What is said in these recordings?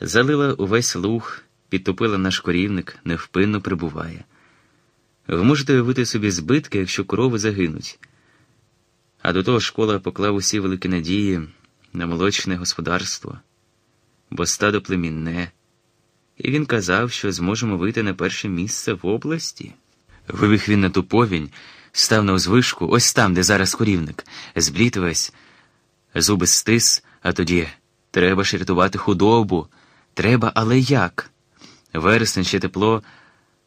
залила увесь луг, підтопила наш корівник, невпинно прибуває. Ви можете уявити собі збитки, якщо корови загинуть. А до того школа поклав усі великі надії на молочне господарство, бо стадо племінне, і він казав, що зможемо вийти на перше місце в області. Вибіг він на ту повінь, став на узвишку, ось там, де зараз корівник, зблід весь, зуби стис, а тоді треба ж рятувати худобу. Треба, але як? Вересень ще тепло,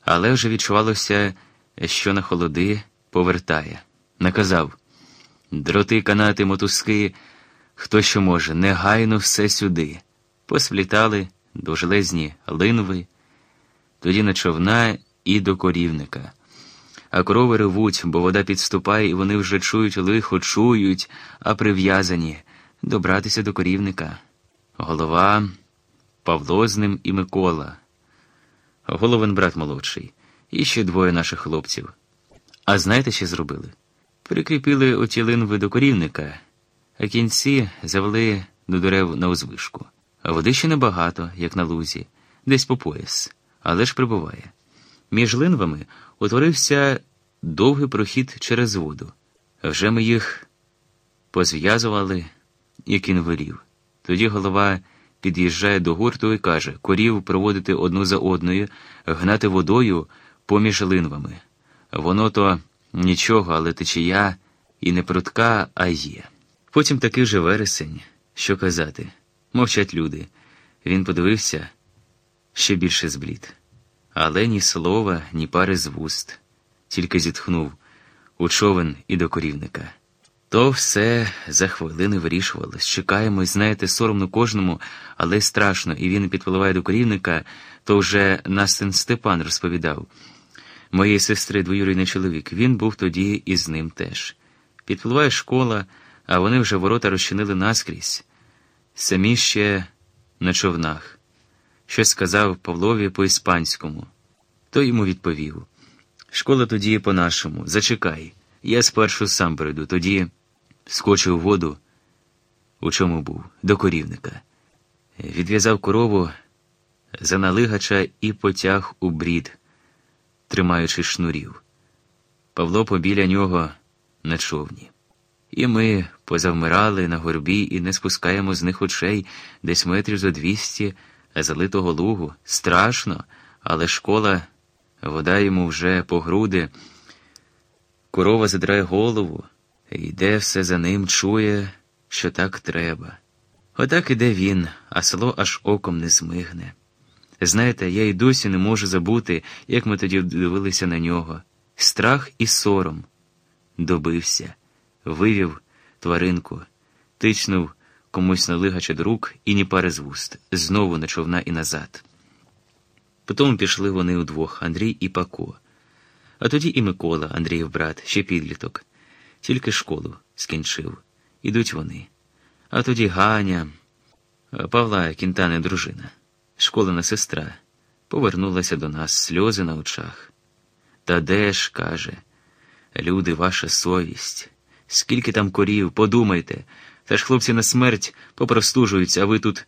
але вже відчувалося, що на холоди повертає. Наказав дроти, канати, мотузки, хто що може, негайно все сюди. Посплітали довжелезні линви, тоді на човна і до корівника. А корови ревуть, бо вода підступає, і вони вже чують лихо, чують, а прив'язані добратися до корівника. Голова, Павло з ним і Микола. Головин брат молодший, і ще двоє наших хлопців. А знаєте, що зробили? Прикріпили оті линви до корівника, а кінці завели до дерев на узвишку. А води ще небагато, як на лузі, десь по пояс, але ж прибуває. Між линвами утворився довгий прохід через воду. Вже ми їх позв'язували, як він велів. Тоді голова під'їжджає до гурту і каже корів проводити одну за одною, гнати водою поміж линвами. Воно то нічого, але течія і не прутка, а є. Потім такий же вересень, що казати. Мовчать люди. Він подивився ще більше зблід. Але ні слова, ні пари з вуст, тільки зітхнув у човен і до корівника. То все за хвилини вирішувалось. Чекаємо, знаєте, соромно кожному, але страшно, і він підпливає до корівника, то вже Настин Степан розповідав. Моєї сестри двоюрідний чоловік, він був тоді і з ним теж. Підпливає школа, а вони вже ворота розчинили наскрізь, самі ще на човнах. Щось сказав Павлові по-іспанському. Той йому відповів: Школа тоді по-нашому, зачекай, я спершу сам прийду, тоді скочив воду, у чому був, до корівника. Відв'язав корову за налигача і потяг у брід, тримаючи шнурів. Павло побіля нього на човні. І ми позавмирали на горбі і не спускаємо з них очей десь метрів за двісті залитого лугу. Страшно, але школа, вода йому вже по груди. Корова задрає голову, йде все за ним, чує, що так треба. Отак іде він, а село аж оком не змигне. Знаєте, я й досі не можу забути, як ми тоді дивилися на нього. Страх і сором. Добився, вивів тваринку, тичнув комусь на лигача до рук і ні пари з вуст, знову на човна і назад. Потім пішли вони удвох Андрій і Пако. А тоді і Микола, Андріїв брат, ще підліток, тільки школу скінчив. Ідуть вони. А тоді Ганя, Павла Кінтани дружина, школина сестра, повернулася до нас сльози на очах. Та де ж, каже, люди, ваша совість, скільки там корів, подумайте, та ж хлопці на смерть попростужуються, а ви тут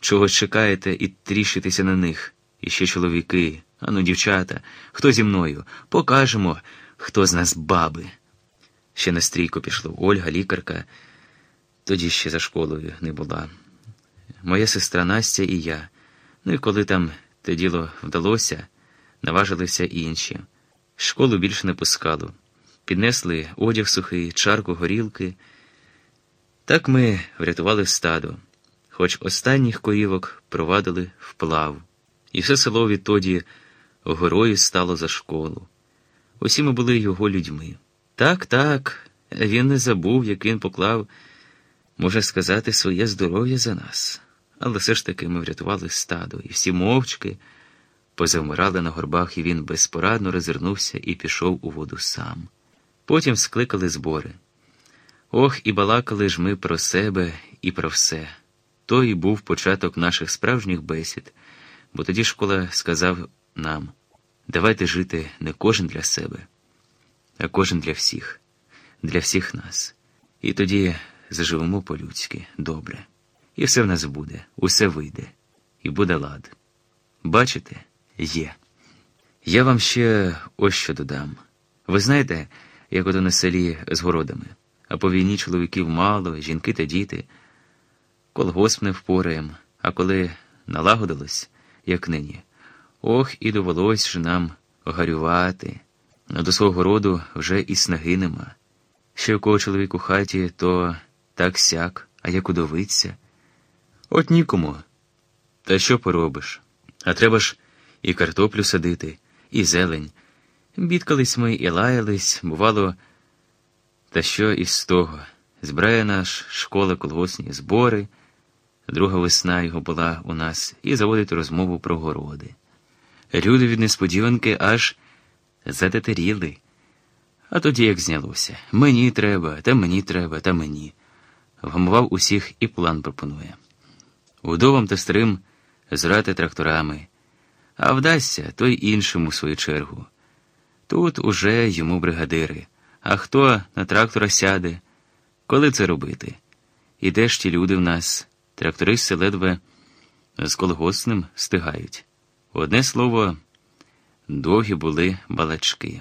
чогось чекаєте і тріщитеся на них. І ще чоловіки, ану, дівчата, хто зі мною? Покажемо, хто з нас баби. Ще на стрійку пішло Ольга, лікарка, тоді ще за школою не була. Моя сестра Настя і я. Ну і коли там те діло вдалося, наважилися інші. Школу більше не пускало. Піднесли одяг сухий, чарку горілки. Так ми врятували стадо, хоч останніх корівок провадили вплав. І все село відтоді горою стало за школу. Усі ми були його людьми. Так, так, він не забув, як він поклав, може сказати, своє здоров'я за нас. Але все ж таки ми врятували стадо, і всі мовчки позавмирали на горбах, і він безпорадно розвернувся і пішов у воду сам. Потім скликали збори. Ох, і балакали ж ми про себе і про все. То і був початок наших справжніх бесід, бо тоді школа сказав нам давайте жити не кожен для себе, а кожен для всіх, для всіх нас. І тоді заживемо по-людськи добре. І все в нас буде, усе вийде. і буде лад. Бачите, є. Я вам ще ось що додам. Ви знаєте, як ото на селі з городами, а по війні чоловіків мало, жінки та діти. Колгосп не впораєм, а коли налагодилось, як нині, ох, і довелось же нам гарювати. А до свого роду вже і снаги нема. Ще у кого чоловік у хаті, то так сяк, а як удовиться. От нікому. Та що поробиш? А треба ж і картоплю садити, і зелень. Бідкались ми і лаялись, бувало, та що із того? Збирає наш школа колгосні збори, друга весна його була у нас, і заводить розмову про городи. Люди від несподіванки аж затетеріли. А тоді як знялося мені треба, та мені треба, та мені. Вгамував усіх і план пропонує. Удовам та старим зрати тракторами, а вдасться той іншому свою чергу. Тут уже йому бригадири. А хто на трактора сяде? Коли це робити? І де ж ті люди в нас? Трактористи ледве з колгосним стигають. Одне слово, довгі були балачки.